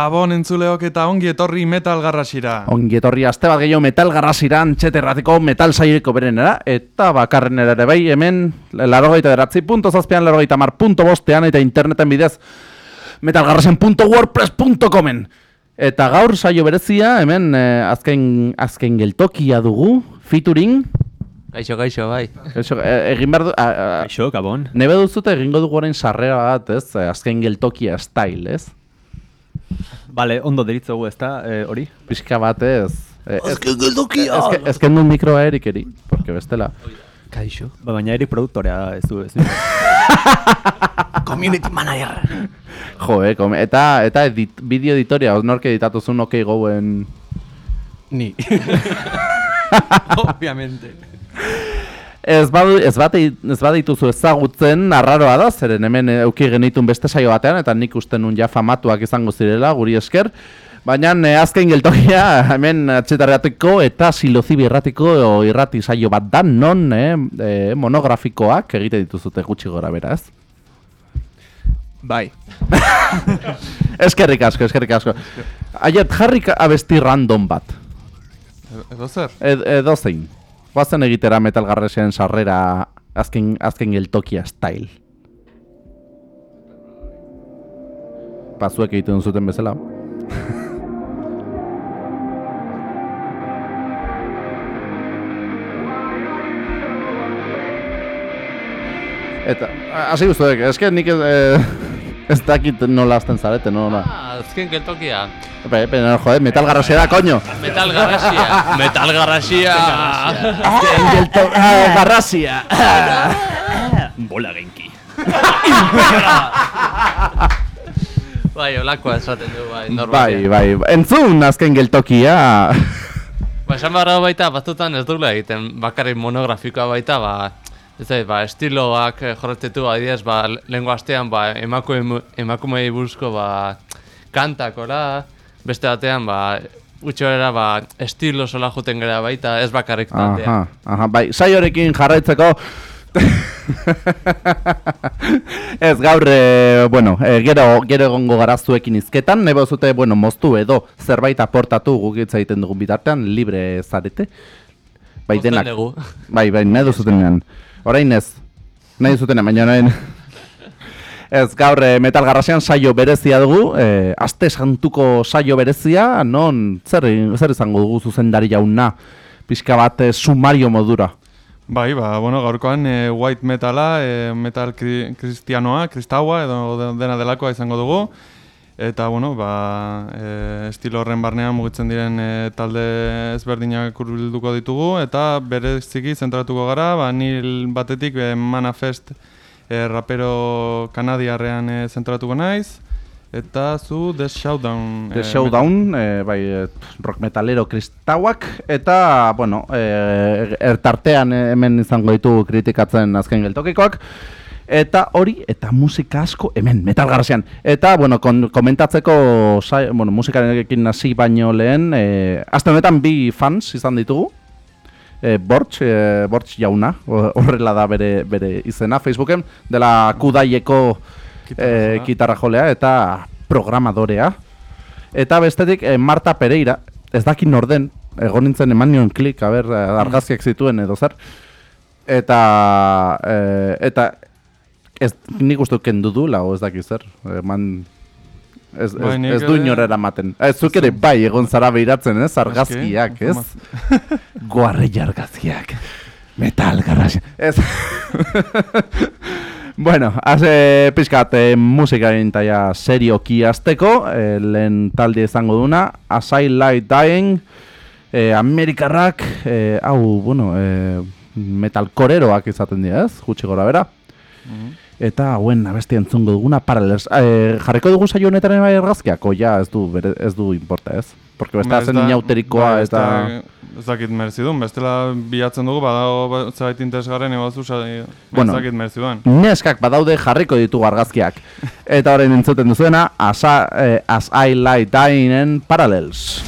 Gabon entzuleok eta ongi etorri metal garrasira. Ongi etorri aste bat gehiago metal garrasira antxeterratiko metal saioiko berenera eta bakarren ere bai hemen larogeita deratzi punto zazpian larogeita mar punto bostean eta interneten bidez metalgarrasen.wordpress.comen Eta gaur saio berezia hemen eh, azken, azken geltokia dugu, featuring Gaixo, gaixo, bai. Eso, eh, egin behar du... a- a- Kaixo, gabon. Nebe duzute egingo dugu orain sarrera bat, ez? Eh, Azken geltokia style, ez? Vale, ondo deritzogu ezta eh, hori? Pixka bat, ez? Eh, Azken geltokia! Ezken du mikroa erikeri, porque bestela. Gaixo. Ba, baina erik produktorea ez du, ez du. Community manager. Jo, eh, kom- eta, eta edit, bideo editoria, nork editatu zuen OK Goen... Ni. Obviamente. Ez, badu, ez, bat, ez badituzu ezagutzen, arraroa da, zeren hemen euki genitun beste saio batean, eta nik uste nun ja famatuak izango zirela, guri esker. Baina eh, azken geltokia hemen atxetarratiko eta silozibi erratiko o, irrati saio bat da, non eh, eh, monografikoak egite dituzute gutxi gora bera, ez? Bai. Eskerrik asko, eskerrik asko. Aiet, jarrik abesti random bat. Edo zer? Ed, edo zein. Guazen egitera metal garresen sarrera azken, azken geltokia style. Pazuek egiten zuten bezala. Eta, hasi guztuek, eske nik ez, eh, ez dakit nola azten zarete, nola. Ah, azken geltokia. Epe, epe, no, jode, metal garrasea da, koño! Metal garrasia. Metal garrasia. Azken gelto, ah, garrasia! Bola genki. bai, olakoa esaten du, bai, Bai, normal. bai, entzun azken geltokia. Ba, esan barra baita, batzutan ez dugula egiten, bakarrik monografikoa baita, ba, ez da, ba, estiloak eh, jorretetu, adidez, ba, lehenko astean, ba, emakume, emakumei buruzko, ba, kantakola, beste batean, ba, utxoera, ba, estilo sola juten gara baita, ez bakarrik batean. Aha, aha, bai, saiorekin jarraitzeko. ez gaur, e, bueno, e, gero, gero egongo gara zuekin izketan, nebo zute, bueno, moztu edo zerbait aportatu guk egiten dugun bitartean, libre zarete. Bai Mozten denak. dugu. Bai, bai, nahi duzutenean. Orain ez. Nahi duzutenean, baina orain. Ez, gaur eh, metal garrasean saio berezia dugu, eh, aste santuko saio berezia, non, zer, zer izango dugu zuzendari jauna, pixka bat eh, sumario modura. Bai, ba, bueno, gaurkoan e, white metala, e, metal kri, kristianoa, kristaua edo de- dena delakoa izango dugu. Eta, bueno, ba, e, estilo horren barnean mugitzen diren e, talde ezberdinak hurbilduko ditugu. Eta bereziki zentratuko gara, ba, nil batetik e, Manifest e, rapero kanadiarrean e, zentratuko naiz. Eta zu The Showdown. The e, Showdown, eh, bai, eh, rock metalero kristauak, eta, bueno, eh, ertartean eh, hemen izango ditugu kritikatzen azken geltokikoak, eta hori, eta musika asko hemen, metal garrasean. Eta, bueno, kon, komentatzeko, sai, bueno, musikarekin hasi baino lehen, eh, azte honetan bi fans izan ditugu, eh, Bortx, eh, Bortx jauna, ho- horrela da bere, bere izena, Facebooken, dela kudaieko Gitarra eh, jolea. jolea eta programadorea. Eta bestetik eh, Marta Pereira, ez dakin norden, egon nintzen eman nion klik, a ber, eh, argazkiak zituen edo zer. Eta, eh, eta ez, nik uste kendu du lau, ez dakit zer. Eman, ez, ez, Bai, nik ez du ere- inor eramaten. Ez, zuk ere bai egon zara behiratzen, ez, argazkiak, ez? Goarre argazkiak. Metal garrasia. Ez. bueno, haze pizkat eh, musikaren taia serioki azteko, eh, lehen talde izango duna, As I Lie Dying, eh, Amerikarrak, eh, hau, bueno, eh, metalkoreroak izaten dira, ez? Gutxi gora bera. Eta hauen abesti entzungo duguna Parallels. Eh, jarriko dugu saio honetaren bai argazkiak, oia ez du, bere, ez du importa, ez? Porque besta Ba, zen inauterikoa ez eta... da- Ez dakit merezi duen, bestela bilatzen dugu, badago ba- zerbait interesgarren ebazu, Bueno. ez dakit merezi duen. Neskak badaude jarriko ditugu argazkiak. Eta orain entzuten duzuena, As, I- eh, As I Lie Dying Parallels.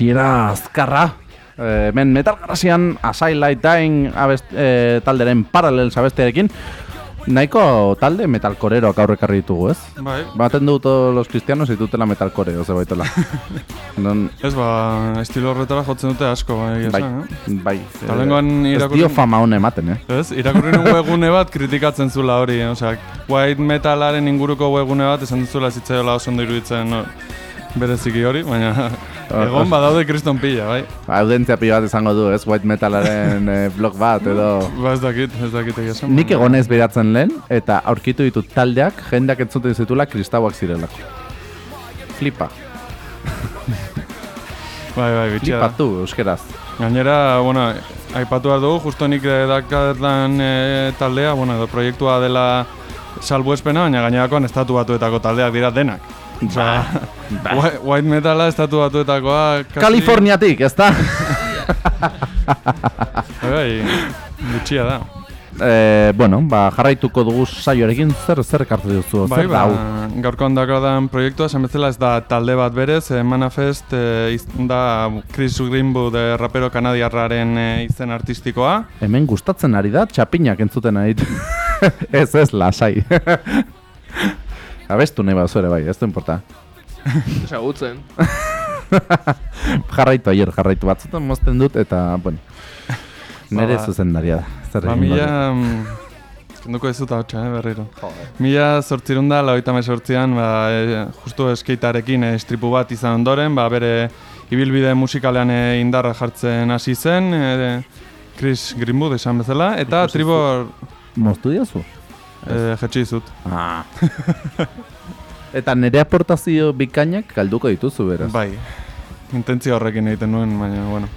Hasiera azkarra. E, hemen Metal Garrasian Asai Light Dying abest, e, talderen paralel abestearekin nahiko talde metalkoreroak aurrekarri ditugu, ez? Bai. Baten du todos los cristianos ditutela metalkoreo, ze baitela. non, Ez ba, estilo horretara jotzen dute asko, bai, bai, esan, eh? bai. Eta lehengoan Ez irakurri- dio fama hone ematen, eh? Ez, irakurri nuen webgune bat kritikatzen zula hori, eh? osea, white metalaren inguruko webgune bat esan duzula zitzaiola oso ondo iruditzen no, bereziki hori, baina egon badaude kriston pila, bai? Audentzia pila bat izango du, ez? White metalaren eh, blog bat, edo... Ba ez dakit, ez dakit egia esan. Nik egonez beratzen lehen, eta aurkitu ditut taldeak, jendeak entzuten zitula kristauak zirelako. Flipa. Bai, bai, bitxia da. Flipatu, euskeraz. Gainera, bueno, aipatu behar dugu, justo nik eh, dakatan e, taldea, bueno, edo proiektua dela salbuespena, baina gainerakoan estatu batuetako taldeak dira denak. Osea, whi- white metala estatu batuetakoa... kasi- Kaliforniatik, ez da? Bai, bai, bitxia da. e, bueno, ba, jarraituko dugu saioarekin zer zer ekartu duzu, Bai, zer ba, da hau? gaurkoan dagoan proiektua, esan bezala ez da talde bat berez, eh, Manifest eh, iz- da Chris Greenwood eh, rapero kanadiarraren eh, izen artistikoa. Hemen gustatzen ari da, txapinak entzuten ari. ez, ez, lasai. Abestu nahi ere bai, ez du importa. Esagutzen. jarraitu aier, jarraitu batzutan mozten dut, eta, bueno, Ba, ba. zuzendaria da. Zer Ba, mila... mm, Kenduko ez dut hau eh, berriro. Mila zortzirun da, lauita mesortzian, ba, e, justu eskeitarekin e, estripu bat izan ondoren, ba, bere ibilbide musikalean e, indarra jartzen hasi zen, e, Chris Greenwood esan bezala, eta Ikusi tribor Moztu diozu? E, jetxi zut. Ah. eta nire aportazio bikainak galduko dituzu beraz. Bai, intentzio horrekin egiten nuen, baina, bueno.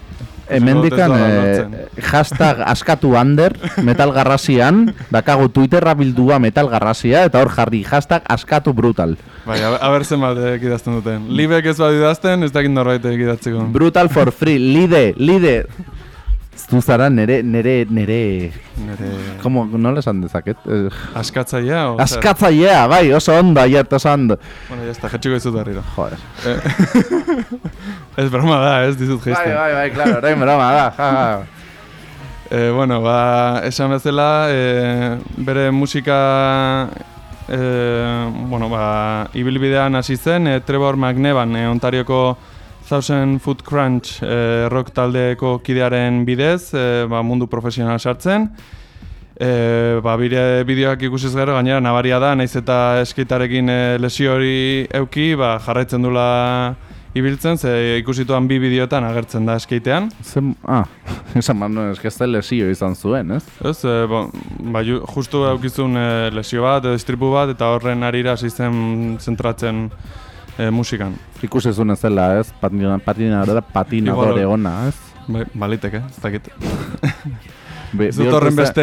Hemendikan dut eh, hashtag askatu under metal garrasian, dakago Twitterra bildua metal garrasia, eta hor jarri hashtag askatu brutal. Bai, a, a ber zenbat idazten duten. Libek ez badu idazten, ez dakit norbait idatziko. Brutal for free, lide, lide. Zu zara nere, nere, nere, Nere... como, nola esan dezaket? Eh, Askatzailea, o zer? askatzailea, bai, oso ondo, aiert, oso ondo. Bueno, ya está, jetxiko izut berriro. Joder. Ez broma da, ez dizut Bai, gesten. bai, bai, claro, orain broma da, ja, ja. Eh, bueno, ba, esan bezala, eh, bere musika, eh, bueno, ba, ibilbidean hasi zen, eh, Trevor McNevan, eh, Ontarioko Thousand Foot Crunch eh, rock taldeko kidearen bidez, eh, ba, mundu profesional sartzen. E, ba, bire bideoak ikusiz gero, gainera nabaria da, naiz eta eskaitarekin e, lesio hori euki, ba, jarraitzen dula ibiltzen, ze ikusituan bi bideotan agertzen da eskaitean. Zen, ah, esan man, eske ez da lesio izan zuen, ez? Ez, e, bo, ba, ju, justu eukizun e, lesio bat, edo istripu bat, eta horren arira hasi zen zentratzen e, musikan. Ikusezun ez dela, ez? Patina, patinadora, patinadore Igual- ona, ez? Ba, baliteke, ez dakit. Be, Ez dut horren beste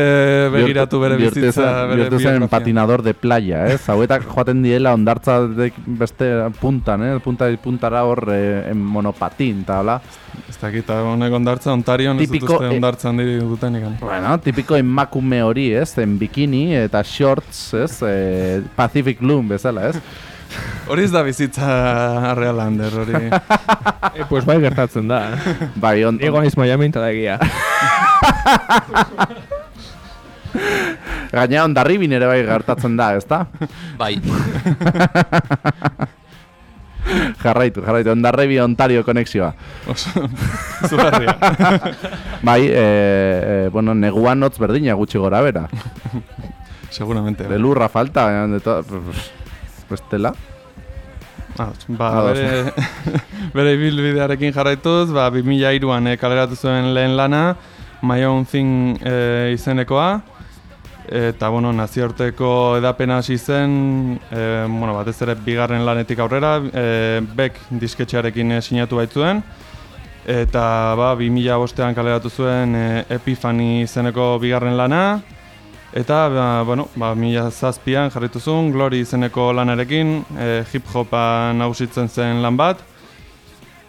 begiratu bere bizitza, bere bihurtu zen biografia. patinador de playa, ez? Hauetak joaten diela ondartza beste puntan, eh? Punta puntara hor eh, en monopatin, eta hola. Ez dakit, honek ondartza, Ontarion ez dut uste eh, ondartza handi duten ikan. Bueno, tipiko emakume hori, ez? En bikini eta shorts, ez? Eh, Pacific Loom bezala, ez? Hori ez da bizitza real Ander, hori... E, pues bai gertatzen da. Bai, on, Ego naiz Miami eta da egia. gaina ondarribin ere bai gertatzen da, ezta? Bai, Jarraitu, jarraitu, ondarribi Ontario konexioa. Oso, zugarria. Bai, e, e, bueno, neguan hotz berdina gutxi gora bera. Seguramente. bai. Lelurra falta, baina de to... Bestela? Ah, ba, Ados. bere, bere ibilbidearekin jarraituz, ba, 2002an e, kaleratu zuen lehen lana, My Own Thing e, izenekoa, eta, bueno, nazioarteko edapena hasi zen, e, bueno, batez ere bigarren lanetik aurrera, e, Beck disketxearekin e, sinatu baitzuen, eta, ba, 2005an kaleratu zuen e, Epiphany izeneko bigarren lana, Eta, ba, bueno, ba, mila zazpian jarritu zuen, Glory izeneko lanarekin, e, hip-hopa nagusitzen zen lan bat.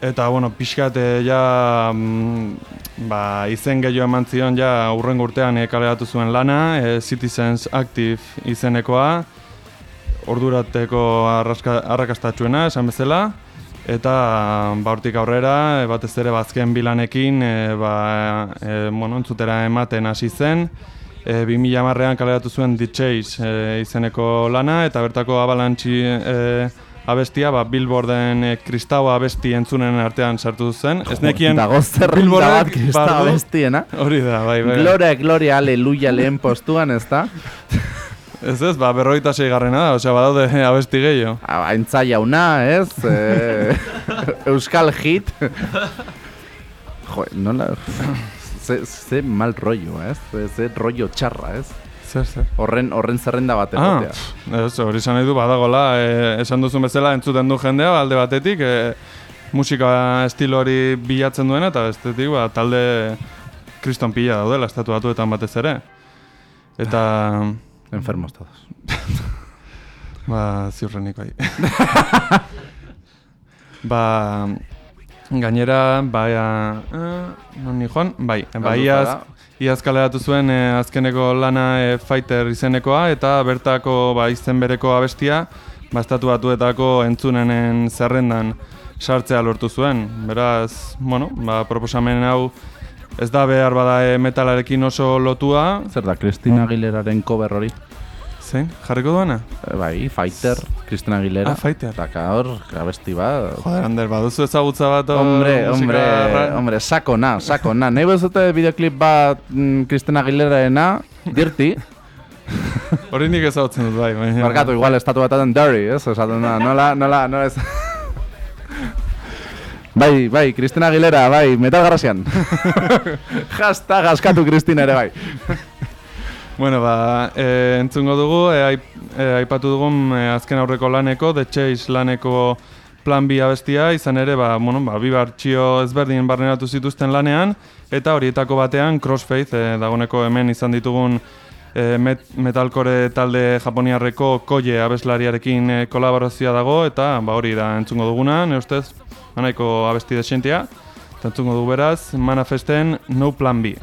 Eta, bueno, pixkat e, ja, mm, ba, izen gehiago eman zion ja urrengo urtean e, kaleratu zuen lana, e, Citizens Active izenekoa, ordurateko arrakastatxuena, esan bezala. Eta ba, hortik aurrera, e, batez ere bazken bilanekin, e, ba, e, bueno, entzutera ematen hasi zen. E, 2000 marrean kaleratu zuen The Chase e, izeneko lana, eta bertako abalantxi e, abestia, ba, Billboarden e, kristau abesti entzunen artean sartu zen. Ez nekien Billboardek bat kristau bardu- abestiena. Hori da, bai, bai. Gloria, gloria, aleluia lehen postuan, ez da? Ez ez, ba, berroita garrena da, osea, badaude abesti gehiago. Aintza jauna, ez? E, Euskal hit. Jo, nola... Ze, ze mal rollo, ez? Ze, ze rollo txarra, ez? Zer, zer. Horren, horren zerrenda bat Ah, egotea. pff, ez, hori esan nahi du badagola, e, esan duzun bezala entzuten du jendea alde batetik, e, musika estilo hori bilatzen duena, eta bestetik ba, talde kriston pila daudela, estatu batuetan batez ere. Eta, Enfermos todos. ba, ziurrenik bai. ba, gainera, bai, uh, non ni joan? Bai, bai, iaz, da. iaz kaleratu zuen eh, azkeneko lana eh, Fighter izenekoa, eta bertako ba, izen bereko abestia, ba, estatu batuetako entzunenen zerrendan sartzea lortu zuen. Beraz, bueno, ba, proposamen hau ez da behar bada eh, metalarekin oso lotua. Zer da, Cristina Aguileraren cover hori? Zein, jarriko duena? E, bai, Fighter, Cristina Aguilera. Ah, Fighter. Eta hor, abesti bat. Joder, Ander, baduzu ezagutza bat hor Hombre, hombre, hombre, sako na, sako na. Nahi bezute bideoklip bat mm, Cristina Aguileraena, dirti. Hori nik ezagutzen dut bai, baina... Markatu, igual, estatu bataten dirty, ez? Esaten da, nola, nola, nola ez... Bai, bai, Cristina Aguilera, bai, metal garrasian. Hashtag askatu Cristina ere, bai. Bueno, ba, e, entzungo dugu, e, aip, aipatu dugun e, azken aurreko laneko, The Chase laneko plan B abestia, izan ere, ba, bueno, ba, bi bartxio ezberdin barneratu zituzten lanean, eta horietako batean Crossfaith, e, dagoneko hemen izan ditugun e, met, metalcore talde japoniarreko koie abeslariarekin e, kolaborazioa dago, eta ba, hori da entzungo duguna, ne ustez, anaiko abesti desentia, eta entzungo dugu beraz, manifesten No Plan B.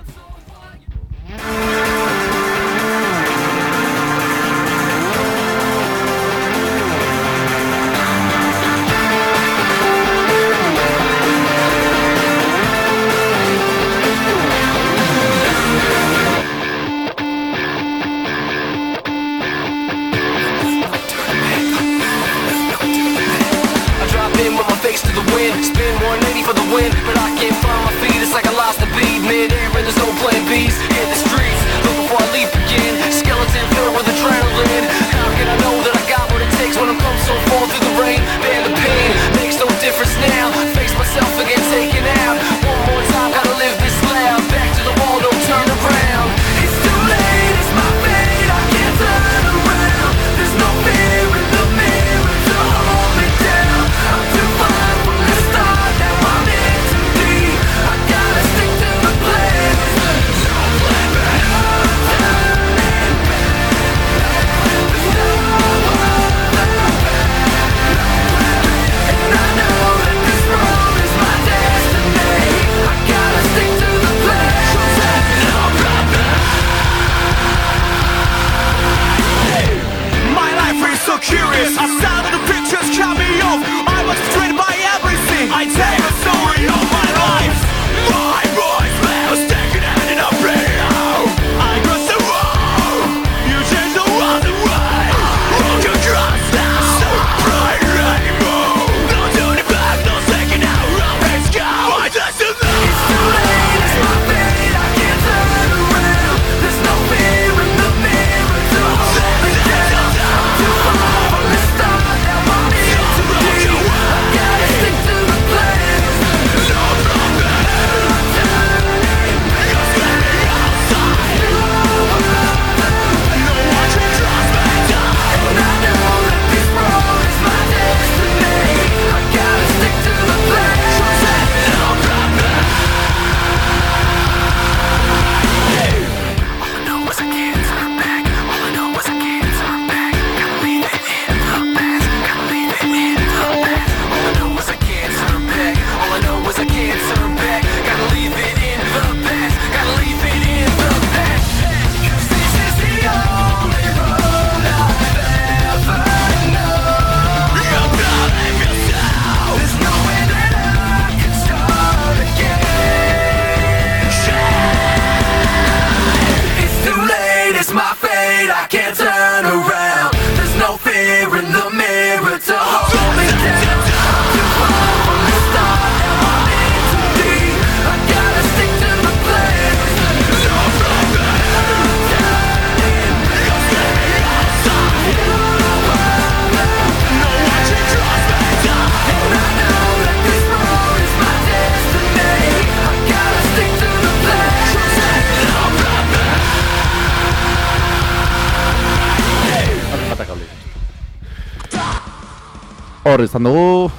hor izan dugu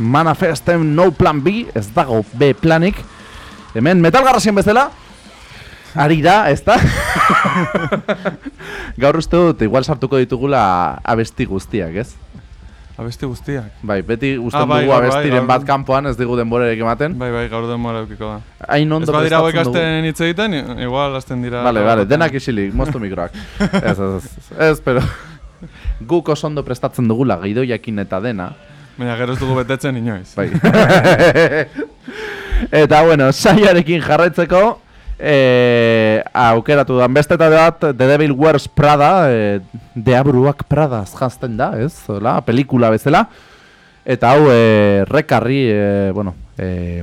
Manifestem No Plan B, ez dago B planik. Hemen metal garrasien bezala, ari da, ez da? Gaur uste dut, igual sartuko ditugula abesti guztiak, ez? Abesti guztiak. Bai, beti usten Ah, bai, dugu gaur bai, abestiren gaur- bat kanpoan, ez digu denborerek ematen. Bai, bai, gaur denbora eukiko da. Hain Ez ondo badira hauek asten hitz egiten, igual asten dira... Vale, vale, denak isilik, moztu mikroak. ez, ez, ez, ez, pero... Guk oso ondo prestatzen dugula, gidoiakin eta dena. Baina gero ez dugu betetzen inoiz. Bai. eta bueno, saiarekin jarraitzeko, eh, aukeratu da. Beste eta bat, The Devil Wears Prada, eh, deabruak Prada jazten da, ez? Hola, pelikula bezala. Eta hau, eh, rekarri, eh, bueno, eh,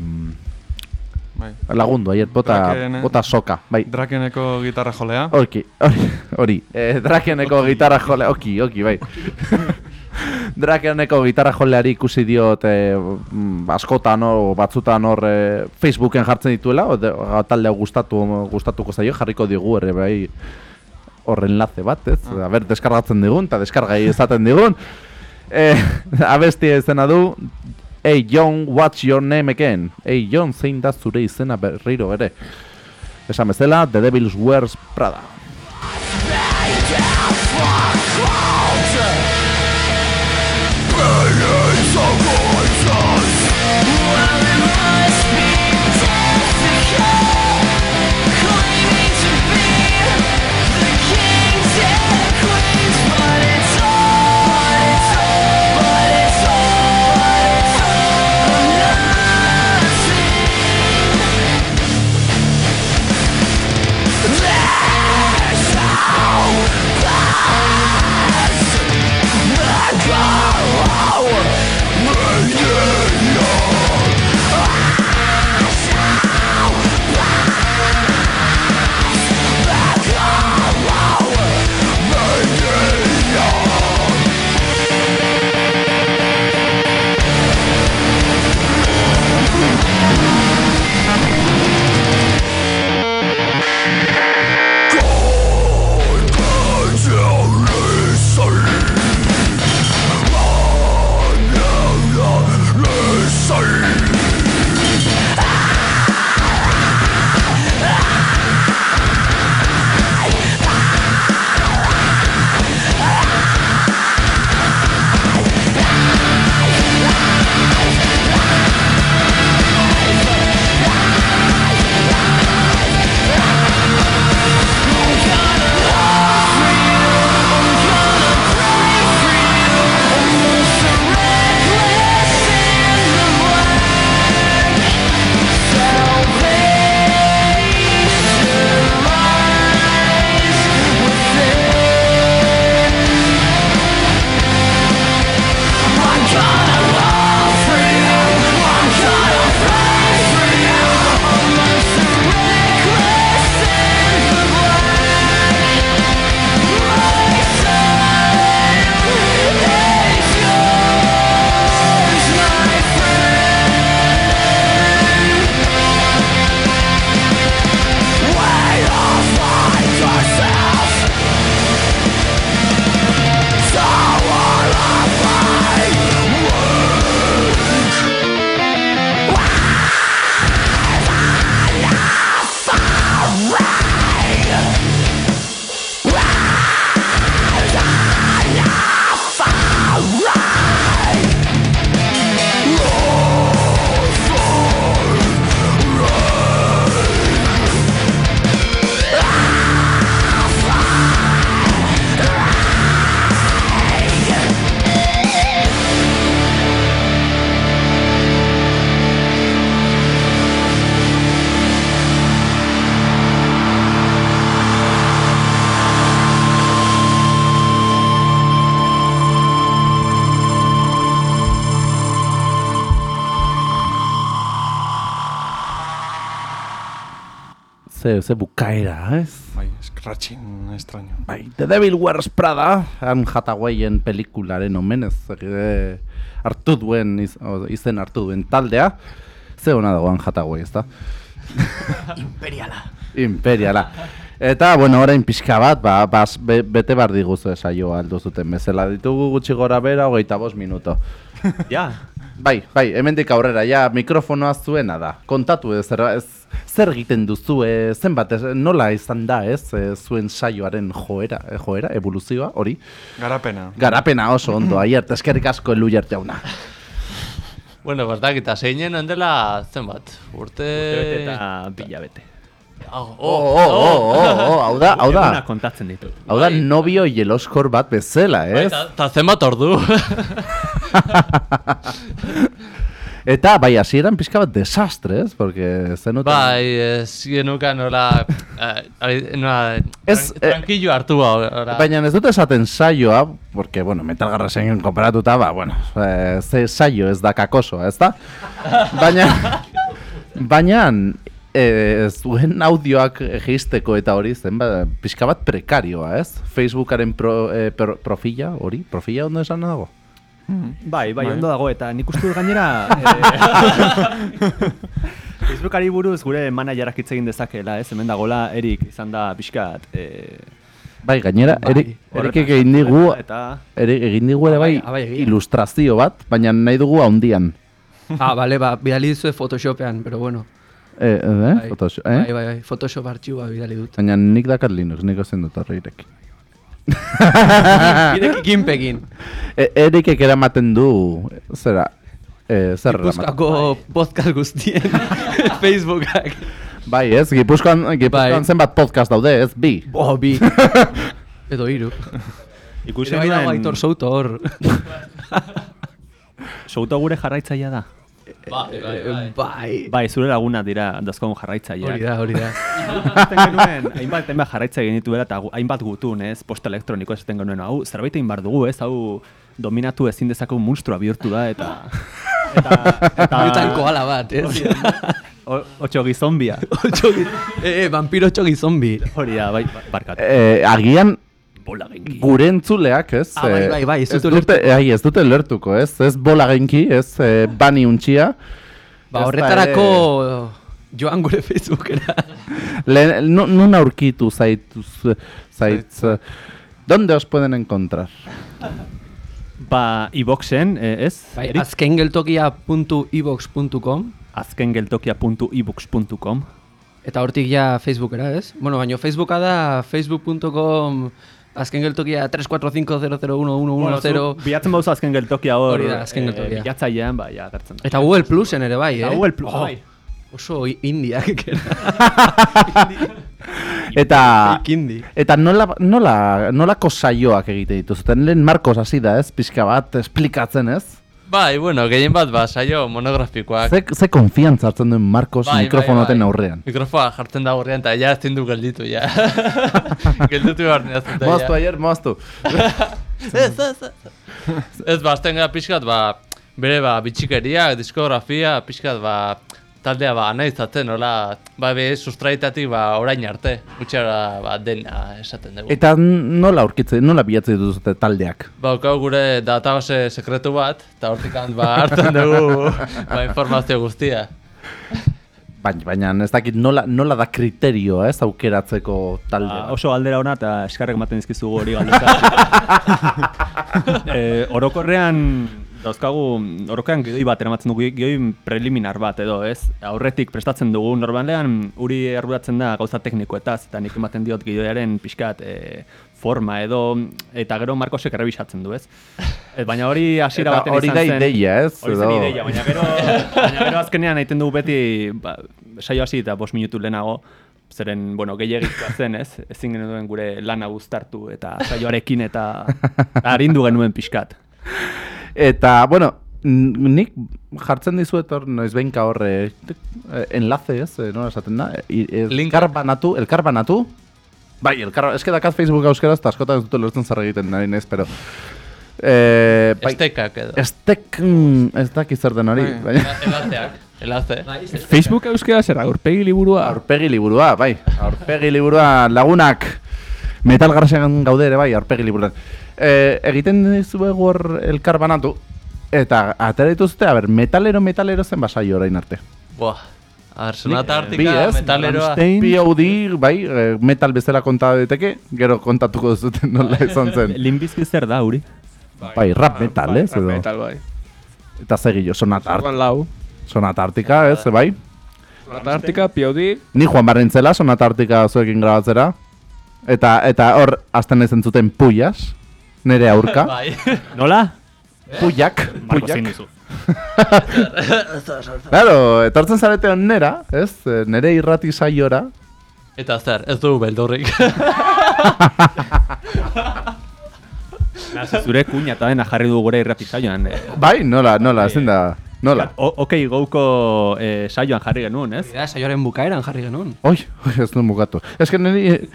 Bai. lagundu, aiet, bota, Draken, eh? bota soka, bai. Drakeneko gitarra jolea. Orki, hori, hori, eh, Drakeneko gitarra jole, oki, oki, bai. Drakeneko gitarra joleari ikusi diot eh, mm, askotan o batzutan hor eh, Facebooken jartzen dituela, talde gustatu gustatuko zaio, jarriko digu ere bai hor enlace bat, ez? A ber, deskargatzen digun eta deskargai ezaten digun. Eh, abestia izena du Hey John, what's your name again? Hey John, zein da zure izena berriro ere? Esan bezala, The Devil's Wears Prada. Ze, ze bukaera, ez? Bai, scratching extraño. Bai, The Devil Wears Prada, han Hathawayen pelikularen omenez eh, hartu duen, iz, o, izen hartu duen taldea. Ze hona dago han Hathaway, ezta? Imperiala. Imperiala. Eta, bueno, orain pixka bat, ba, bas, be, bete bar diguzu esaio aldo zuten bezala. Ditugu gutxi gora bera, hogeita bost minuto. Ja, Bai, bai, hemendik aurrera, ja, mikrofonoa zuena da. Kontatu ez, ez, zer egiten duzu, e, zenbat, nola izan da, ez, e, zuen saioaren joera, e, joera, evoluzioa, hori? Garapena. Garapena oso ondo, aiert, eskerrik asko eluier jauna. Bueno, berdakita, zeinen handela zenbat? Urte... urtebete eta bilabete. Oh, Oh, oh, oh, oh, oh, hau da, hau da, kontatzen ditut. hau da Bai. novio jeloskor bat bezala, ez? Eta ta zenbat ordu? Eta, bai, hasieran pixka bat desastre, ez? Porque zenuten... bai, ez genuka nola... eh, nola... Ez, eh, Tranquillo hartu ora. Baina ez dut esaten saioa, porque, bueno, Metal Garrasen konparatuta, ba, bueno, eh, ze saio ez da kakosoa, ez da? Baina, baina, eh, zuen audioak egisteko eta hori zen, ba, pixka bat prekarioa, ez? Facebookaren pro, eh, pro- profila, hori, profila ondo esan dago? Bai, bai, Bai. ondo dago, eta nik uste dut gainera... eh, Facebookari buruz gure manajerak hitz egin dezakeela, ez? Hemen dagola, Erik izan da pixkat... Eh, Bai, gainera, bai, Erik, Erik egin digu, Eta... Erik egin digu ere bai, Ah, bai, egia. ilustrazio bat, baina nahi dugu haundian. Ah, bale, ba, bidali dizue Photoshopean, pero bueno. Eh, eh, Bai, Photoshop, eh? bai, bai, bai, Photoshop artxiboa bidali dut. Baina nik dakat Linux, nik ezin dut horre ireki. Irek ginpegin. E, Erikek eramaten du, zera, e, zer eramaten? Gipuzkoako podcast guztien Facebookak. Bai, ez, Gipuzkoan, Gipuzkoan Bai. zenbat podcast daude, ez, bi. Bo, bi. Edo hiru. Ikusi Ere bai dago Aitor Souto hor. Souto gure jarraitzailea da. Bai, bai, Eh, bai. Bai. Bai, zure lagunak dira dazkogun jarraitzaileak. Hori da, hori da. Genuen, hainbat, hainbat jarraitza egin dituela eta hainbat gutun, ez, posta elektroniko esaten genuen, hau, zerbait egin behar dugu, ez, hau, dominatu ezin dezakegu monstrua bihurtu da, eta... eta, eta Biotan koala bat, ez? O- Otxo gizombia. Otxo gi- eh, eh, vampiro txogi zombi. Hori da, bai, ba- barkatu. E, agian, Bola genki. gure entzuleak, ez? Ah, bai, eh, bai, bai, ez ez dute ai, ez dute lertuko, ez? Ez bola genki, ez e, bani untxia. Ba, horretarako ere- joan gure Facebookera. Lehen, nu- nun aurkitu zaituz, zaitz, eh, donde os pueden encontrar? Ba, iboxen, eh, ez? Bai, azkengeltokia.ibox.com azkengeltokia.ibox.com Eta hortik ja Facebookera, ez? Bueno, baina Facebooka da facebook.com azkengeltokia 345001110 bilatzen bauzu azken geltokia hor, Hori da, azken geltokia. eh, bilatzailean, bai, agertzen da. Eta Google Plusen ere bai, eh? Google Plus, Oh, bai. Oso indiak. Eta, Fake indie. eta nola, nola, nolako saioak egite dituzuten? Lehen Marcos hasi da, ez? Pixka bat, esplikatzen, ez? Bai, bueno, gehien bat ba, saio monografikoak. Ze, ze konfiantza hartzen duen Marcos Bai, mikrofonoten bai, bai. aurrean. Mikrofoa jartzen da aurrean eta ja ezin du gelditu, ja. gelditu behar nire Moztu, aier, moztu. Ez, ez, ez. Ez, ba, azten gara pixkat, ba, bere, ba, bitxikeria, diskografia, pixkat, ba, taldea, ba, anaizatzen, hola, ba, be, sustraitatik, ba, orain arte, gutxara, ba, dena esaten dugu. Eta nola aurkitzen, nola bilatzen dituzute taldeak? Ba, gure database sekretu bat, eta hortik ba, hartzen dugu, ba, informazio guztia. Baina, baina ez dakit nola, nola da kriterio, ez, aukeratzeko talde. Ba, oso galdera ona eta eskarrek ematen dizkizugu hori galduta. e, orokorrean dauzkagu, orokorrean gidoi bat eramatzen dugu, gidoi preliminar bat edo, ez? Aurretik prestatzen dugu, normalean uri arduratzen da gauza teknikoetaz, eta nik ematen diot gidoiaren pixkat e, forma edo, eta gero Markosek errebisatzen du, ez? E, baina hori hasiera baten hori izan da zen. ideia, ez? Hori zen ideia, baina gero, baina gero azkenean egiten dugu beti, ba, saio hasi eta bost minutu lehenago, zeren, bueno, gehiagizkoa zen, ez? Ezin genuen gure lana guztartu eta saioarekin eta arindu genuen pixkat. Eta, bueno, nik jartzen dizuet hor noizbehinka hor eh, eh, enlace, ez, eh, nola esaten da? Link. Elkar banatu, elkar banatu? Bai, elkar, eske dakat Facebook euskaraz, eta askotan ez dute lortzen zer egiten nahi nez, pero... Eh, bai, Estekak edo. Estek, mm, ez dakit zer den hori, Bai. Elazeak, elaze. Facebook euskera zer aurpegi liburua. Aurpegi liburua, bai. Aurpegi liburua lagunak metal garrasean gaude ere bai, aurpegi liburuan. E, egiten dizuegu hor elkar banatu, eta atera dituzte, a ber, metalero metalero zen basai orain arte. Buah. A ver, sonata Bi, artika, metaleroa. POD, bai, eh, metal bezala konta daiteke, gero kontatuko duzuten nola izan zen. Limbizki zer da, uri? Bai, rap metal, ez, Rap metal, bai. Eta zegillo, sonata, art, Orduan lau. sonata artika, ez, bai? Atartika, POD, Ni Juan Barrentzela, sonata artika zuekin grabatzera. Eta, eta hor, azten ez entzuten puyas, nere aurka. Bai. Nola? Puyak, zein puyak. Claro, etortzen zarete nera, ez? Eh, Nere irrati saiora. Eta zer, ez du beldurrik. Naz, zure kuña eta dena jarri du gure irrati saioan. Eh. Bai, nola, nola, ezin da, nola. O, okei, gouko eh, saioan jarri genuen, ez? Da, saioaren bukaeran jarri genuen. Oi, oi, ez nuen bukatu. Ez que niri...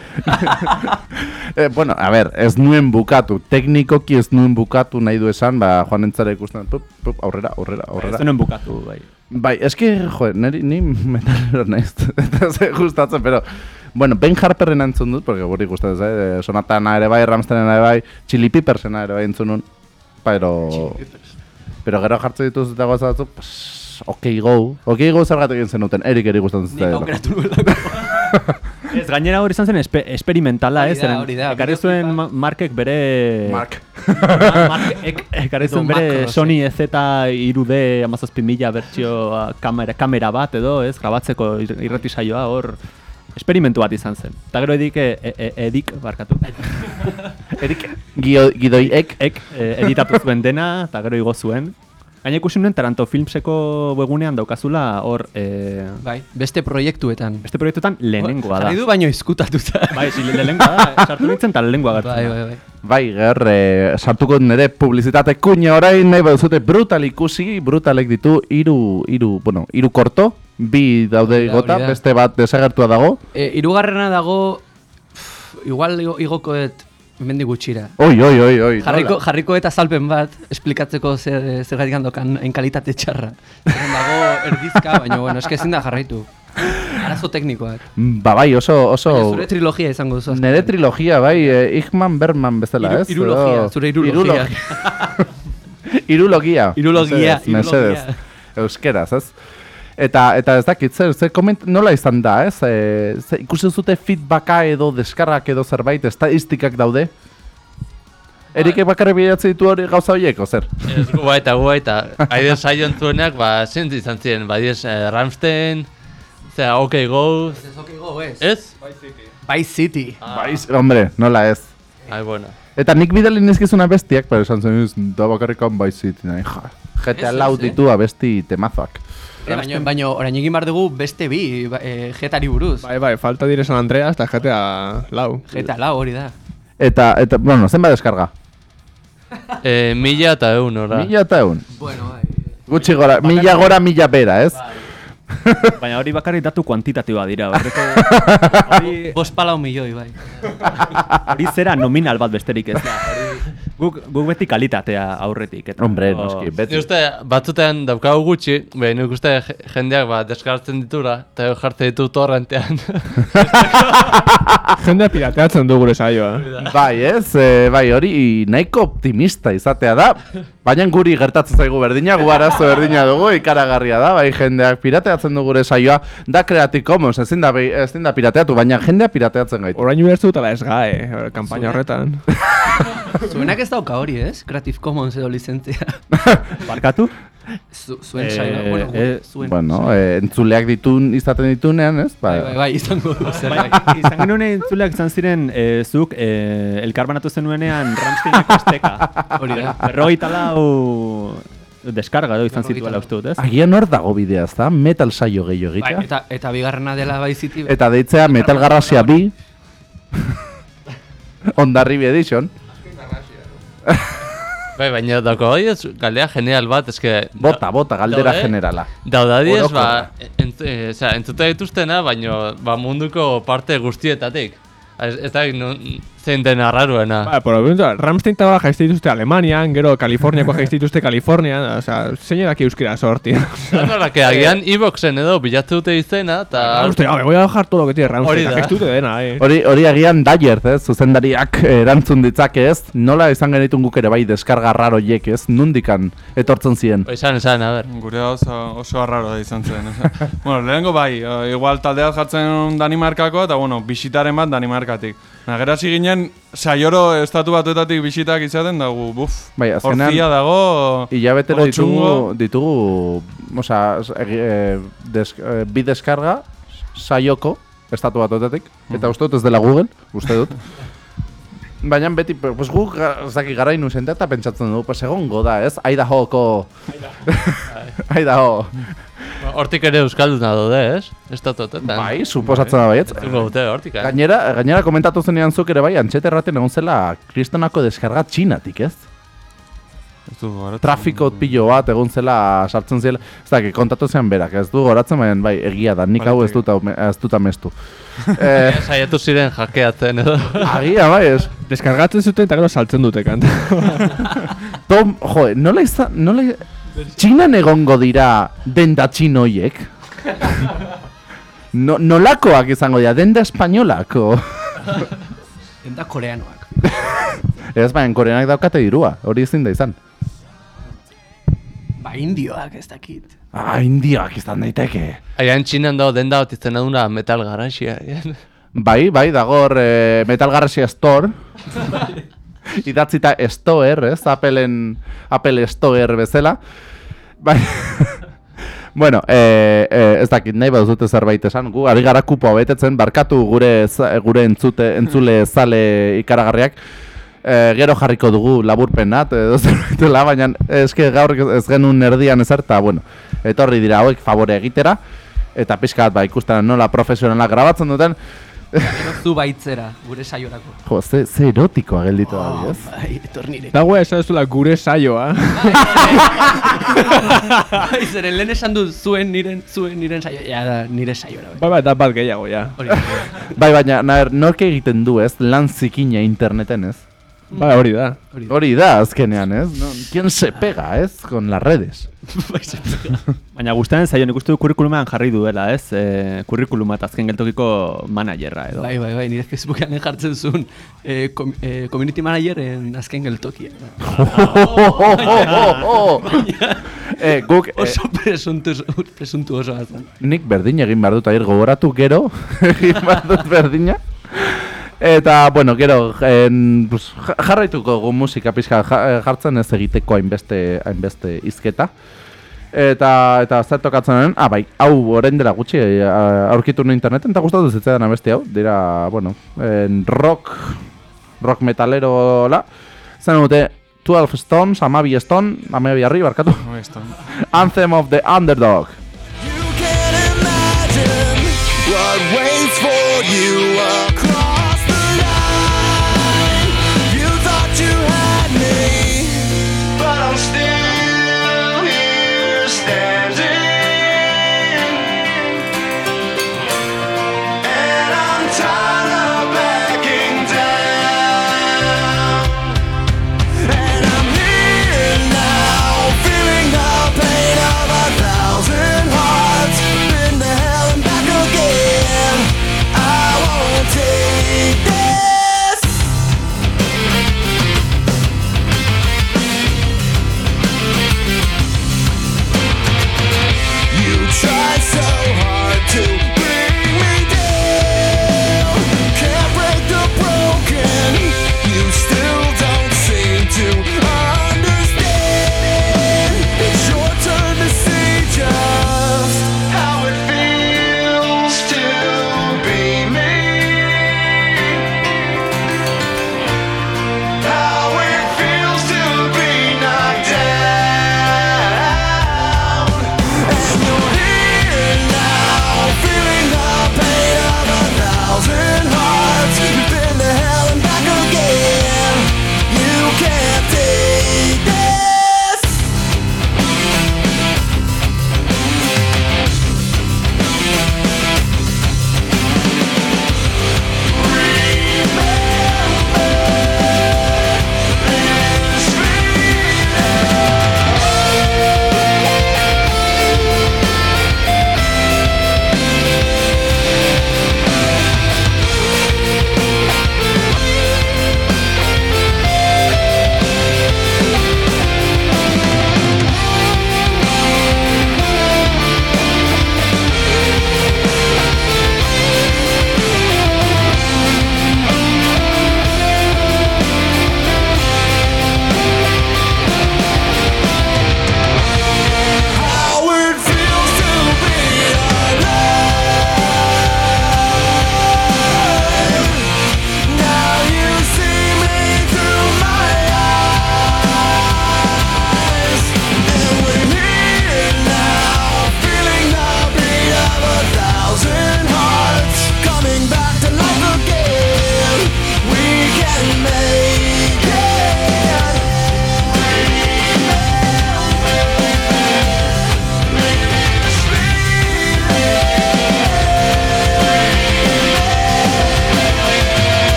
eh, bueno, a ver, ez nuen bukatu. Teknikoki ez nuen bukatu nahi du esan, ba, joan entzara ikusten, pup, pup, aurrera, aurrera, Ez aurrera. zenuen bukatu, bai. Bai, eski, jo, niri, ni metalero naiz, eta ze gustatzen, pero... Bueno, Ben Harperren entzun dut, porque guri gustatzen eh, Sonatana ere bai, Ramstenen ere bai, Chili Pippersena ere bai entzun nun, pero... Pero gero jartzen dituz eta gauza batzuk, pues, ok go. Ok go zergatik egin zenuten, erik eri gustatzen Nik zitzaidala. aukeratu nuelako. Ez, gainera hori izan zen espe, esperimentala, Hori ez? da, Zeren hori da, Ekarri zuen bideoklipa. Ma- Markek bere... Mark. Ma- Mark, ek, ekarri zuen bere Sony EZ 3D amazazpi mila bertxio kamera, kamera bat edo, ez? Grabatzeko ir- irrati saioa hor esperimentu bat izan zen. Eta gero edik, e, e, edik, barkatu. Erik Gio, Gidoiek Ek eh, editatu zuen dena, eta gero igo zuen. Gaina ikusi nuen Taranto Filmseko webgunean daukazula hor eh, Bai, beste proiektuetan. beste proiektuetan lehenengoa da. Du baino izkutatuta. Bai, si, lehenengoa da, sartu nintzen eta lehenengoa gertu. bai, bai, bai. Bai, ger, eh, sartuko nire publizitate kuña orain nahi baduzute brutal ikusi, brutalek ditu hiru hiru, bueno, hiru korto, bi daude da, da. beste bat desagertua dago. E, irugarrena dago, pff, igual igo, igokoet mendi gutxira. Oi, oi, oi, oi. Jarriko, nola? jarriko eta salpen bat, esplikatzeko zer, zer gaitik handokan en kalitate txarra. Zeren dago erdizka, baina bueno, eske ezin da jarraitu. Arazo teknikoak. Ba bai, oso, oso... Baina zure trilogia izango duzu. Nere trilogia, bai, eh, Igman Berman bezala, Hiru- ez? hirulogia, Edo- zure hirulogia. Hirulogia. Hirulogia, Mesedez, mesedez. Euskeraz, ez? Eta, eta ez dakit, zer, zer koment, nola izan da, ez? E, ze, ikusi zute feedbacka edo deskarrak edo zerbait, estadistikak daude? Erike bakarrik bilatzen ditu hori gauza horiek, o zer? Ez gu bai eta gu bai eta aide saio entzuenak, ba, zent izan ziren, ba, diez, eh, Ramstein, zera, OK Go, Ez ok go, ez? ez? Vice City. Bai, hombre, nola ez? Ai, bueno. Eta nik bidali nizkizuna bestiak, pero esan zen, ez, da bakarrikan bai zit, nahi, ja. GTA Ez, lau ez, eh? ditu abesti temazoak. Baina, baina orain egin behar dugu beste bi ba, e, jetari buruz. Bai, bai, falta dire San Andreas eta GTA lau. Jeta lau hori da. Eta, eta, bueno, zenba deskarga? Eh, mila eta eun, ora. Mila eta eun. Bueno, bai. Gutxi gora, mila gora, mila bera, ez? Baina hori bakarrik datu kuantitatiboa dira. Horreko, hori, Bost palau milioi, bai. hori zera nominal bat besterik ez da. Hori, guk, guk beti kalitatea aurretik. Eta, Hombre, o- noski, beti. uste, batzutean daukagu gutxi, behin nik uste je- jendeak ba, deskartzen ditura, eta jartzen ditu torrentean. Jendea pirateatzen du gure saioa. Bai, ez, e, bai, hori nahiko optimista izatea da, baina guri gertatzen zaigu berdina, gu arazo berdina dugu, ikaragarria da, bai, jendeak pirateatzen du gure saioa, da Creative Commons, ezin da, be- ezin da pirateatu, baina jendea pirateatzen gaitu. Orain ulertu dutela ez gae, eh, kampaina horretan. Zuenak ez dauka hori, ez? Creative Commons edo lizentzia. Barkatu? Zu, zuen Eh, saioa, bueno, eh, zuen. Bueno, e, entzuleak ditun, izaten ditunean, ez? bai, bai, bai, izango du Bai, zerbait. izan genuen entzuleak izan ziren e, zuk e, elkarbanatu zenuenean Ramsteineko esteka. Hori da. Berrogeita lau deskarga edo izan zituela uste dut, ez? Agian hor dago bidea, ez da? Metal saio gehiago Bai, egitea. eta, eta bigarrena dela City. Eta deitzea Metal Garrasia bi. Ondarribi Edition. bai, baina dauka hori ez galdea genial bat, eske... Bota, bota, galdera daude- generala. Daudadiez, ba, Orokorra. ent, e, osea, entzuta dituztena, baino ba, munduko parte guztietatik. Ez, ez da zein den arraruena. Ba, por lo menos, Ramstein taba jaizte dituzte Alemanian, gero Kaliforniako jaizte dituzte Kalifornian, osea, zein edaki euskera sorti. Da nola, que agian Evoxen edo bilatu dute izena, eta... Ramstein, ah, me voy a dejar todo lo que tiene Hori Ramstein, jaizte dute dena, eh. Hori, hori agian Dyer, ez, zuzendariak erantzun ditzake ez, nola izan genitun guk ere bai deskarga raroiek ez, nundikan etortzen ziren. Esan, esan, a ber. Gure oso, oso arraro da izan zen. bueno, lehenengo bai, eh, igual taldeak jartzen Danimarkako, eta bueno, bisitaren bat Danimarkatik. Na, gero hasi ginen saioro estatu batuetatik bisitak izaten dago, buf, Bai, hor azkenean- fia dago, Hilabetero oso ditugu, ditugu osea, s- egi- eh, des, eh, bi deskarga saioko estatu batotetik, eta uste dut ez dela Google, uste dut. Baina beti, pues guk ez dakit garainu zenta eta pentsatzen dugu, pues egongo da, ez? Aidahoko... Aidaho. Hortik ere euskalduna daude, ez? Estatuetan. Bai, suposatzen da. Zungo dute hortik, eh? Gainera, gainera komentatu zenean zuk ere bai, antxete erraten egon zela kristonako deskarga txinatik, ez? Ez du goratzen. Trafiko pilo bat egon zela sartzen zela, ez dakit, kontatu zean berak, ez du goratzen, baina bai, egia da, nik hau ez dut, ez dut amestu. eh, Saiatu ziren jakeatzen edo. agia, bai, ez? Deskargatzen zuten eta gero saltzen dute kanta. Tom, jo, nola izan, nola... Txinan egongo dira denda txinoiek? No, nolakoak izango dira, denda espainolako? Denda koreanoak. Ez baina koreanak daukate dirua, hori ezin da izan. Ba, indioak ez dakit. Ah, indioak izan daiteke. Aian txinan dago denda bat izten aduna metal garaxia. Bai, bai, dago hor eh, Metal Garrasia Store. Idatzita Store, ez? Appleen, Apple Store bezala. Bai. bueno, eh, eh, ez dakit nahi baduzute zerbait esan. Gu ari gara kupoa betetzen, barkatu gure gure entzute, entzule zale ikaragarriak. Eh, gero jarriko dugu laburpenat edo zerbaitela, baina eske gaur ez genuen erdian ezer, eta bueno, etorri dira hauek favore egitera, eta pixka bat ba, ikusten nola profesionalak grabatzen duten, Zu baitzera, gure saiorako. Jo, ze, ze erotikoa gelditu da, Oh, ez? bai, etor nire. Dago esan zula gure saioa. Bai, zeren lehen esan dut zuen niren, zuen niren saio. Ja, da, nire saiora. Bai, bai, da bat gehiago, ja. Bai, baina, naher, nork egiten du, ez? Lan zikina interneten, ez? Bai, hori da. Hori da, azkenean, ez? No, ¿Quién se pega, ez? Con las redes. Baina guztaren zaio nik uste du kurrikulumean jarri duela, ez? E, kurrikuluma eta azken geltokiko managerra edo. Bai, bai, bai, nire Facebookean jartzen zuen eh, com, eh, community manageren azken geltokia. eh, guk, eh, Oso presuntu, presuntuoso zen. nik berdin egin behar dut, air gogoratu gero, egin behar dut berdina. Eta, bueno, gero, en, pues, ja- jarraituko gu musika pixka eh, jartzen ez egiteko hainbeste, hainbeste izketa. Eta, eta zer tokatzen den, ah, bai, hau orain dela gutxi eh, aurkitu nu interneten, eta gustatu zitzaidan abesti hau, dira, bueno, en rock, rock metalero la, zen dute 12 Stones, amabi Stone, amabi harri, barkatu, Ahí está. Anthem of the Underdog.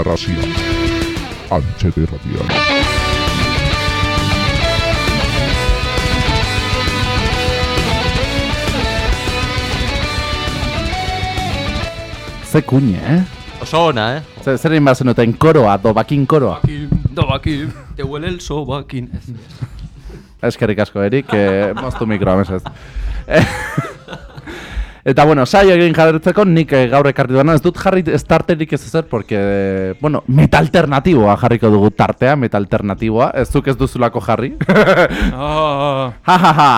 Metal Garrasia. Antxete ratian. Ze kuñe, eh? Oso ona, eh? Zer, zer egin behar zenuten koroa, dobakin koroa. Dobaki, te huele el sobakin. Eskerrik asko, Erik, eh, moztu mikroa, mesez. Eta, bueno, saio egin jarretzeko, nik eh, gaur ekarri duena, ez dut jarri starterik ez ezer, porque, bueno, meta alternatiboa jarriko dugu tartea, meta alternatiboa, ez zuk ez duzulako jarri. Ha, ha, ha.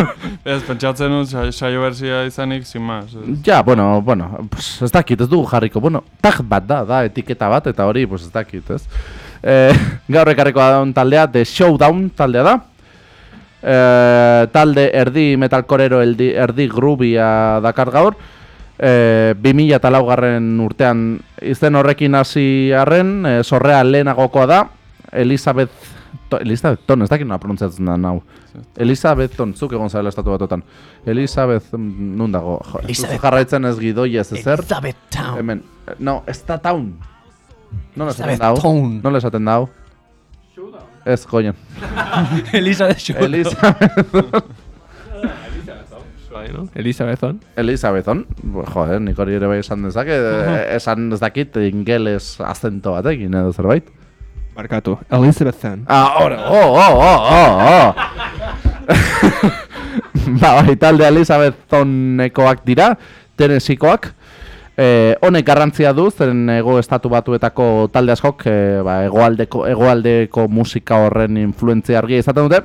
ez, pentsatzen dut, sa- saio berzia izanik, sin más. ez. Ja, bueno, bueno, pues, ez dakit, ez dugu jarriko, bueno, tag bat da, da, etiketa bat, eta hori, pues ez dakit, ez? E, gaur ekarriko daun taldea, The Showdown taldea da. E, talde erdi metalkorero erdi, erdi grubia dakar gaur. E, 2000 eta laugarren urtean izen horrekin hasi arren, e, sorrea lehenagokoa da, Elizabeth To, Elizabeth Ton, ez dakit nola pronuntziatzen da hau. Elizabeth Ton, zuk egon zarela estatu batotan. Elizabeth, mm, nun dago? Jo, duzu jarraitzen ez gidoi ez ezer. Elizabeth Town. Hemen, no, ez da town. Nola esaten Elizabeth dau? Nola esaten dau? Ez, goien. Elizabeth Showdown. Elizabeth. Elizabethon. Elizabethon. Joder, nik hori ere bai esan dezake. esan ez dakit ingeles azento batekin edo zerbait. Barkatu. Elizabethon. Ah, ora, oh, oh, oh, oh, oh. ba, bai, talde Elizabezonekoak dira, Tennesseekoak. Eh, honek garrantzia du, zeren ego estatu batuetako talde askok, eh, ba, egoaldeko, egoaldeko musika horren influentzia argia izaten dute.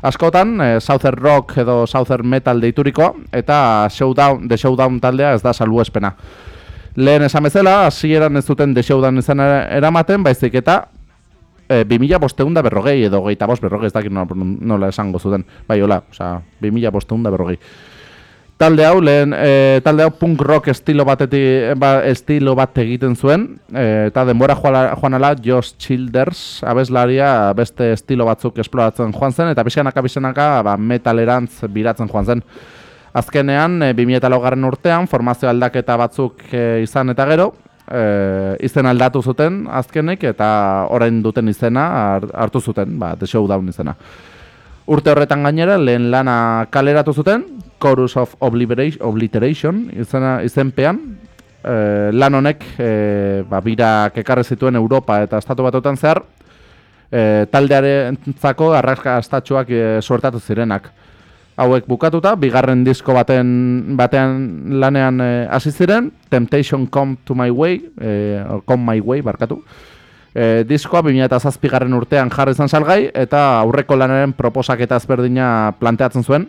Askotan, eh, Southern Rock edo Southern Metal deiturikoa, eta Showdown, The Showdown taldea ez da salbuespena. Lehen esan bezala, hasieran ez duten The Showdown izan eramaten, baizik eta e, 2000 bosteun da berrogei edo geita bost berrogei ez dakit nola, nola esango zuten. Bai, hola, osea, 2000 bosteun da berrogei. Talde hau, lehen, e, talde hau punk rock estilo batetik, ba, estilo bat egiten zuen, e, eta denbora joala- joan ala Josh Childers abeslaria beste estilo batzuk esploratzen joan zen, eta pixkanaka pixkanaka ba, metalerantz biratzen joan zen. Azkenean, e, 2008 garren urtean, formazio aldaketa batzuk e, izan eta gero, e, izen aldatu zuten azkenek, eta orain duten izena har- hartu zuten, ba, The Showdown izena. Urte horretan gainera, lehen lana kaleratu zuten, Chorus of Obliteration, Obliteration izena, izenpean, e, lan honek e, ba, birak ekarri zituen Europa eta Estatu Batuetan zehar, e, taldearentzako arrakastatxoak e, suertatu zirenak. Hauek bukatuta, bigarren disko baten batean lanean e, hasi ziren, Temptation Come to My Way, e, Come My Way, barkatu. E, diskoa 2007 garren urtean jarri zen salgai, eta aurreko lanaren proposaketa ezberdina planteatzen zuen.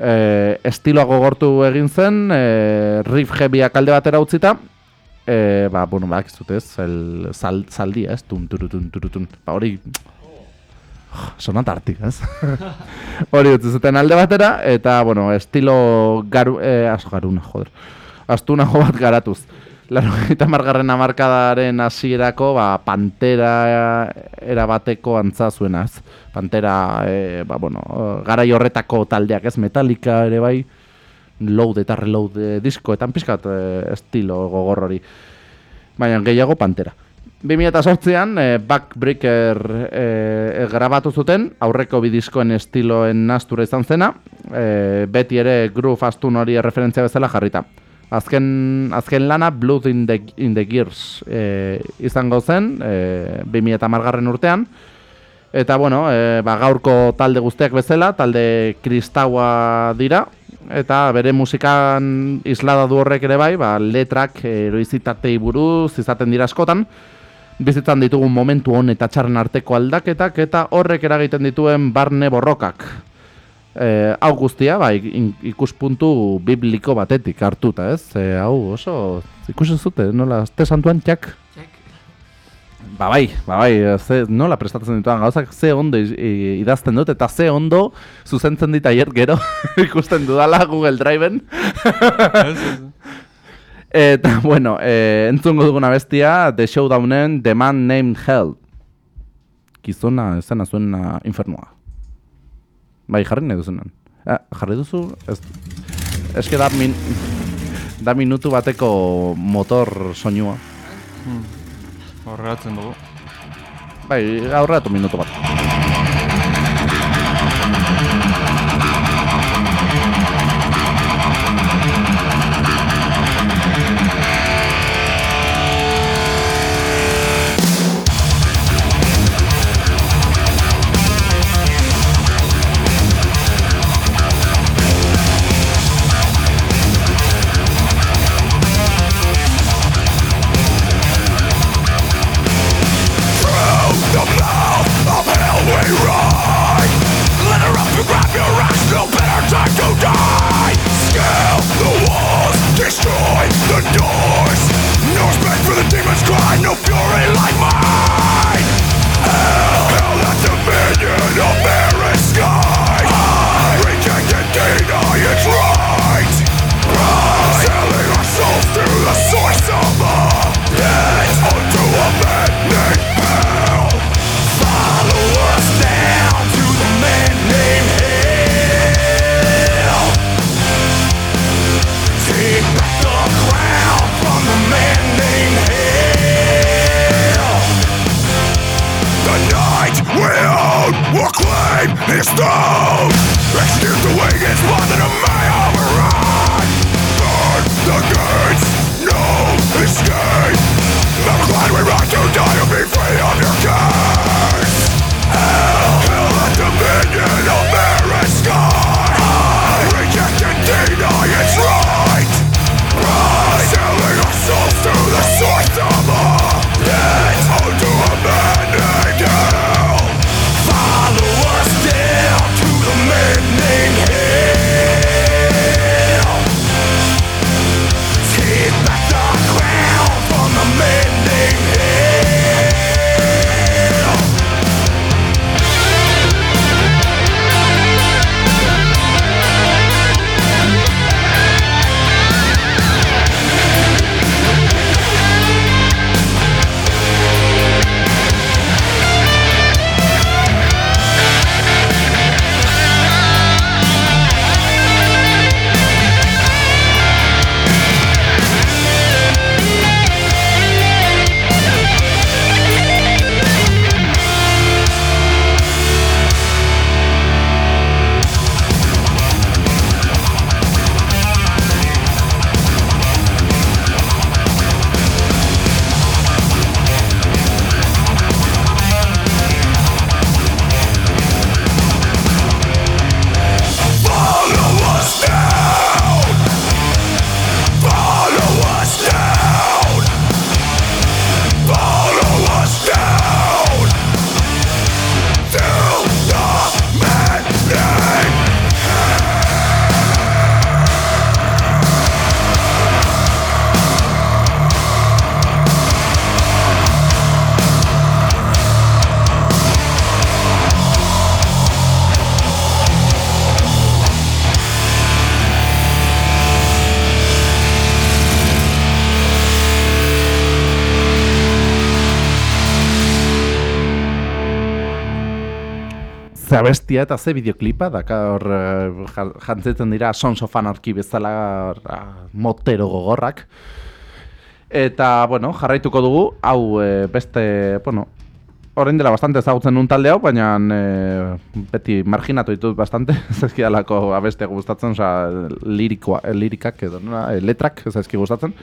E, estiloa gogortu egin zen, e, riff heavyak alde batera utzita, e, ba, bueno, ba, dut ez, el, sal, zaldia ez, tun, turutun, turutun, ba, hori, sonat artik, ez? hori utzi zuten alde batera, eta, bueno, estilo garu, e, aso garuna, joder, astunago bat garatuz. Laro, eta margarren amarkadaren hasierako ba, Pantera erabateko antza zuenaz. Pantera, e, ba, bueno, garai horretako taldeak ez Metallica ere bai, load eta reload e, diskoetan pixkat e, estilo gogor hori. Baina gehiago Pantera. 2008an e, Backbreaker e, e, grabatu zuten, aurreko bi diskoen estiloen nastura izan zena, e, beti ere groove astun hori referentzia bezala jarrita. Azken, azken lana Blood in the, in the Gears e, izango zen, e, 2000 garren urtean, Eta bueno, e, ba, gaurko talde guztiak bezala, talde kristaua dira, eta bere musikan islada du horrek ere bai, ba, letrak eroizitatei buruz izaten dira askotan, bizitzan ditugun momentu hon eta txarren arteko aldaketak, eta horrek eragiten dituen barne borrokak. E, hau guztia, ba, ikuspuntu bibliko batetik hartuta, ez? E, hau oso, ikusi zute, nola, te santuan txak? Ba bai, ba bai, ze, nola prestatzen dituan gauzak, ze ondo idazten dut, eta ze ondo zuzentzen dit aier gero ikusten dudala Google Driven. Eta, bueno, e, entzungo duguna bestia, The Showdownen The Man Named Hell. Gizona, ezena zuena infernua. Bai, jarri nahi duzunan. Ah, jarri duzu? Ez, eske da, min, da minutu bateko motor soinua. horregatzen dugu. Bai, aurreratu minutu bat. Nothing is more than a run. The gates, no escape. Ze abestia eta ze bideoklipa, daka hor eh, ja- jantzetzen dira Sons of Anarchy bezala ah, motero gogorrak. Eta, bueno, jarraituko dugu, hau eh, beste, bueno, orain dela bastante ezagutzen nun talde hau, baina eh, beti marginatu ditut bastante, ez ezkidalako abeste gustatzen, osea, lirikoa, lirikak edo, eh, letrak ez ezki gustatzen.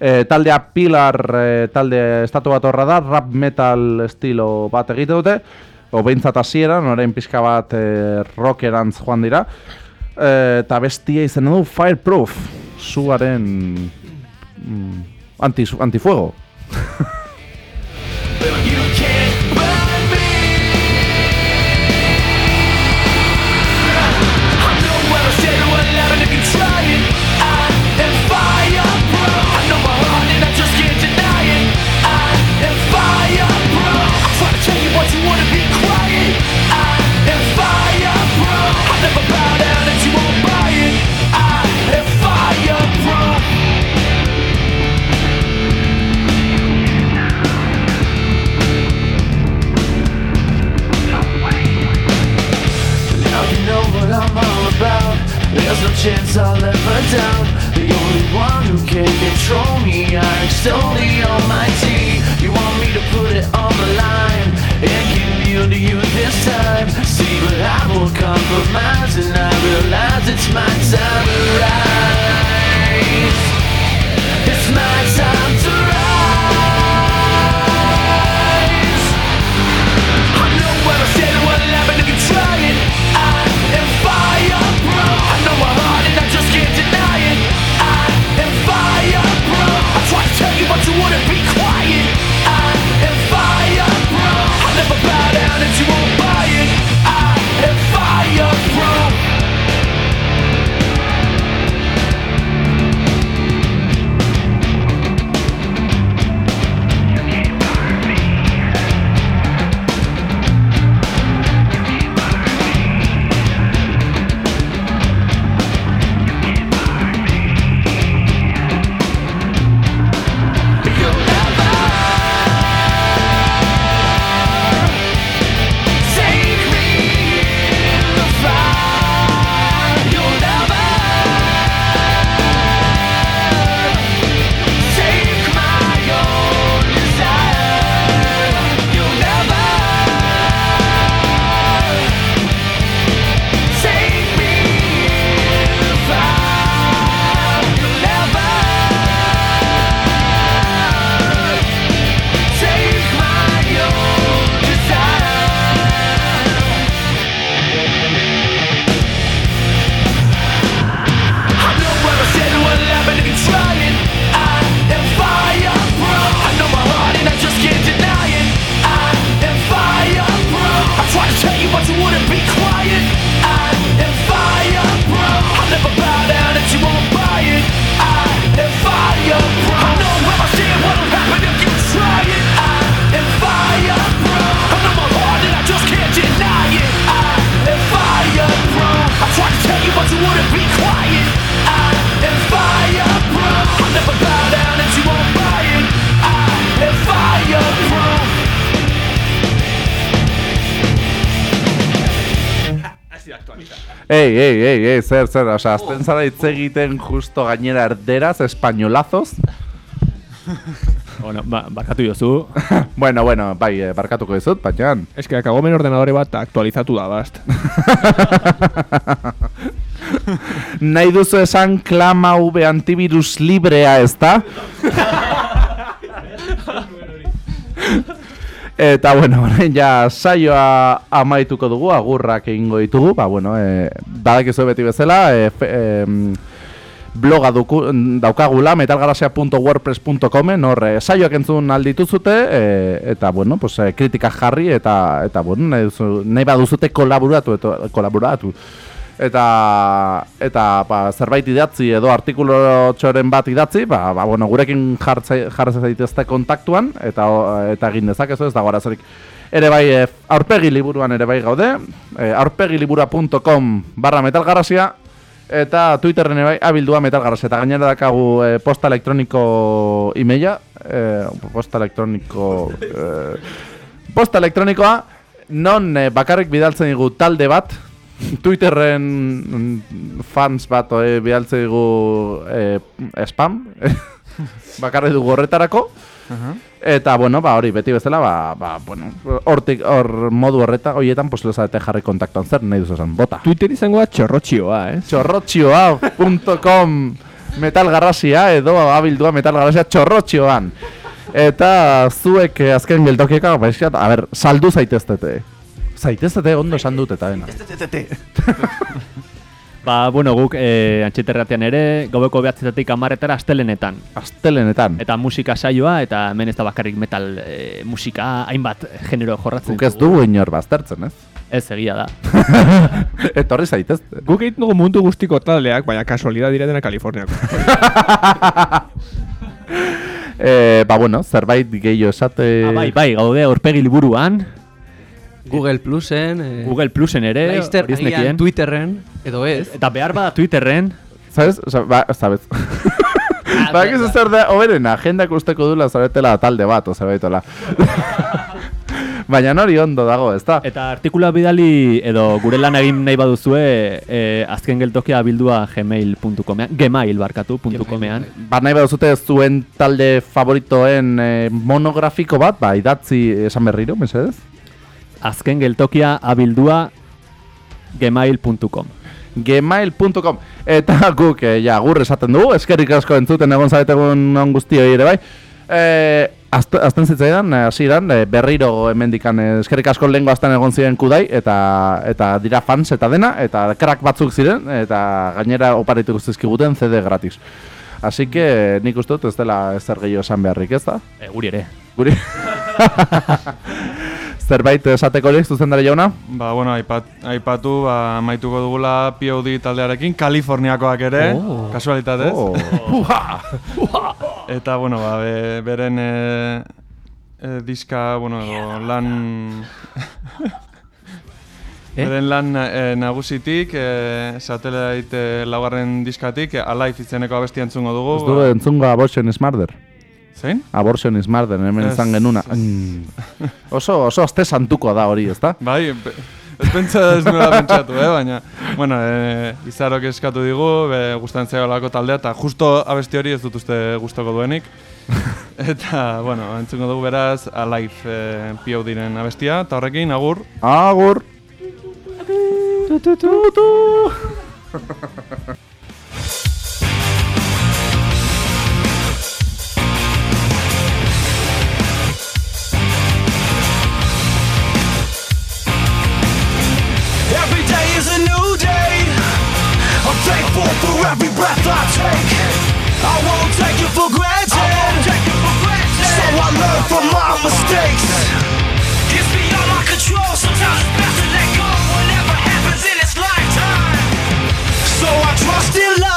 E, taldea Pilar e, talde estatu bat horra da, rap metal estilo bat egite dute, o behintzat hasieran, orain pixka bat e, rockerantz joan dira, e, eta bestia izen du Fireproof, suaren mm, anti, antifuego. chance I'll ever down. The only one who can control me. I extol the Almighty. You want me to put it on the line and give you to you this time. See, but I won't compromise, and I realize it's my time to rise. Ei, ei, ei, ei, zer, zer, osea, azten zara hitz egiten justo gainera erderaz, espainolazos. Bueno, ba, barkatu jozu. bueno, bueno, bai, eh, barkatuko dizut, baina... Ez que akagomen ordenadore bat aktualizatu da bast. Nahi duzu esan klama V antivirus librea ez da? Eta, bueno, ja saioa amaituko dugu, agurrak egingo ditugu, ba, bueno, e, badakizu beti bezala, e, fe, em, bloga duku, daukagula, metalgarasia.wordpress.comen, hor, e, saioak entzun aldituzute, e, eta, bueno, pues, e, kritika jarri, eta, eta bueno, nahi, duzu, nahi baduzute kolaboratu, eta, kolaboratu. Eta, eta ba, zerbait idatzi edo artikulotxoren bat idatzi, ba, ba, bueno, gurekin jartze, jartze kontaktuan, eta, eta egin dezakezu ez dago arazorik. Ere bai, e, aurpegi liburuan ere bai gaude, e, aurpegilibura.com barra metalgarrasia, eta Twitterren ere bai abildua metalgarrasia, eta gainera dakagu e, posta elektroniko imeia, e, posta elektroniko... E, posta elektronikoa, non e, bakarrik bidaltzen digu talde bat, Twitterren fans bat e, bidaltzen digu e, spam, bakarrik dugu horretarako, Eta, bueno, ba, hori, beti bezala, ba, ba, bueno, hortik, hor modu horreta, horietan, pues, lezarete jarri kontaktuan zer, nahi duzu esan, bota. Twitter izango da txorrotxioa, eh? Txorrotxioa.com metalgarrasia edo abildua metalgarrasia txorrotxioan. Eta zuek eh, azken geltokieka, ba, a ber, saldu zaiteztete. Zaiteztete ondo esan dut eta dena. Ba, bueno, guk eh, antxeterratean ere, gaueko behatzetatik amarretara astelenetan. Astelenetan. Eta musika saioa, eta hemen ez da bakarrik metal eh, musika hainbat genero jorratzen Guk ez dugu inor baztertzen, ez? Ez egia da. Etorri zaitezte. Guk egiten dugu mundu guztiko taldeak, baina kasualidad diretena Kaliforniako. Eh, ba, bueno, zerbait gehiago esate... Ah, bai, bai, gaude aurpegi liburuan, Google Plusen, eh, Google Plusen ere, hori ez agian nekien. Twitterren, edo ez. Eta behar bada Twitterren, ¿Sabes? O sea, ba, sabes. ba, que zer da, oberen, agendak usteko dula zaretela talde bat, o zerbaitola. Baina hori ondo dago, ez da? Eta artikula bidali edo gure lan egin nahi baduzue e, azken geltokia bildua gmail.comean, gmail barkatu, .comean. Ba nahi baduzute zuen talde favoritoen eh, monografiko bat, ba idatzi esan berriro, mesedez? Azken geltokia abildua gmail.com. gmail.com Eta guk, eh, ja, gur esaten dugu, eskerrik asko entzuten egon zaitegun on guztioi ere bai. Eh, azte, azten zitzaidan, eh, hasieran eh, berriro hemendikan eh, eskerrik asko lehengo azten egon ziren kudai, eta eta dira fans eta dena, eta crack batzuk ziren, eta gainera oparitu guztizkiguten CD gratis. Así que nik uste dut ez dela ezer gehiago esan beharrik, ez da? E, guri ere. Guri. Zerbait esateko zuzendari jauna? Ba, bueno, aipat, aipatu, ba, maituko dugula POD taldearekin, Kaliforniakoak ere, Oh. kasualitatez. Oh. Eta, bueno, ba, be, beren e, e, diska, bueno, edo lan... Eh? Beren lan e, nagusitik, e, Satellite laugarren diskatik, e, Alive izeneko abestia entzungo dugu. Ez dugu entzungo Abortion is Murder. Zein? Abortion is Murder, hemen Ez. izan genuna. Mm. Oso, oso azte santuko da hori, ezta? Bai, ez pentsa ez nuela pentsatu, eh? baina, bueno, e, izarok eskatu digu, be, gustan lako taldea, eta justo abesti hori ez dut uste gustoko duenik. eta, bueno, entzungo dugu beraz, Alive e, POD-ren abestia, eta horrekin, agur. Agur! Every every breath I take. I won't take it for granted. So I learn from my mistakes. It's beyond my control. Sometimes it's best to let go. Whatever happens in its lifetime. So I trust in love.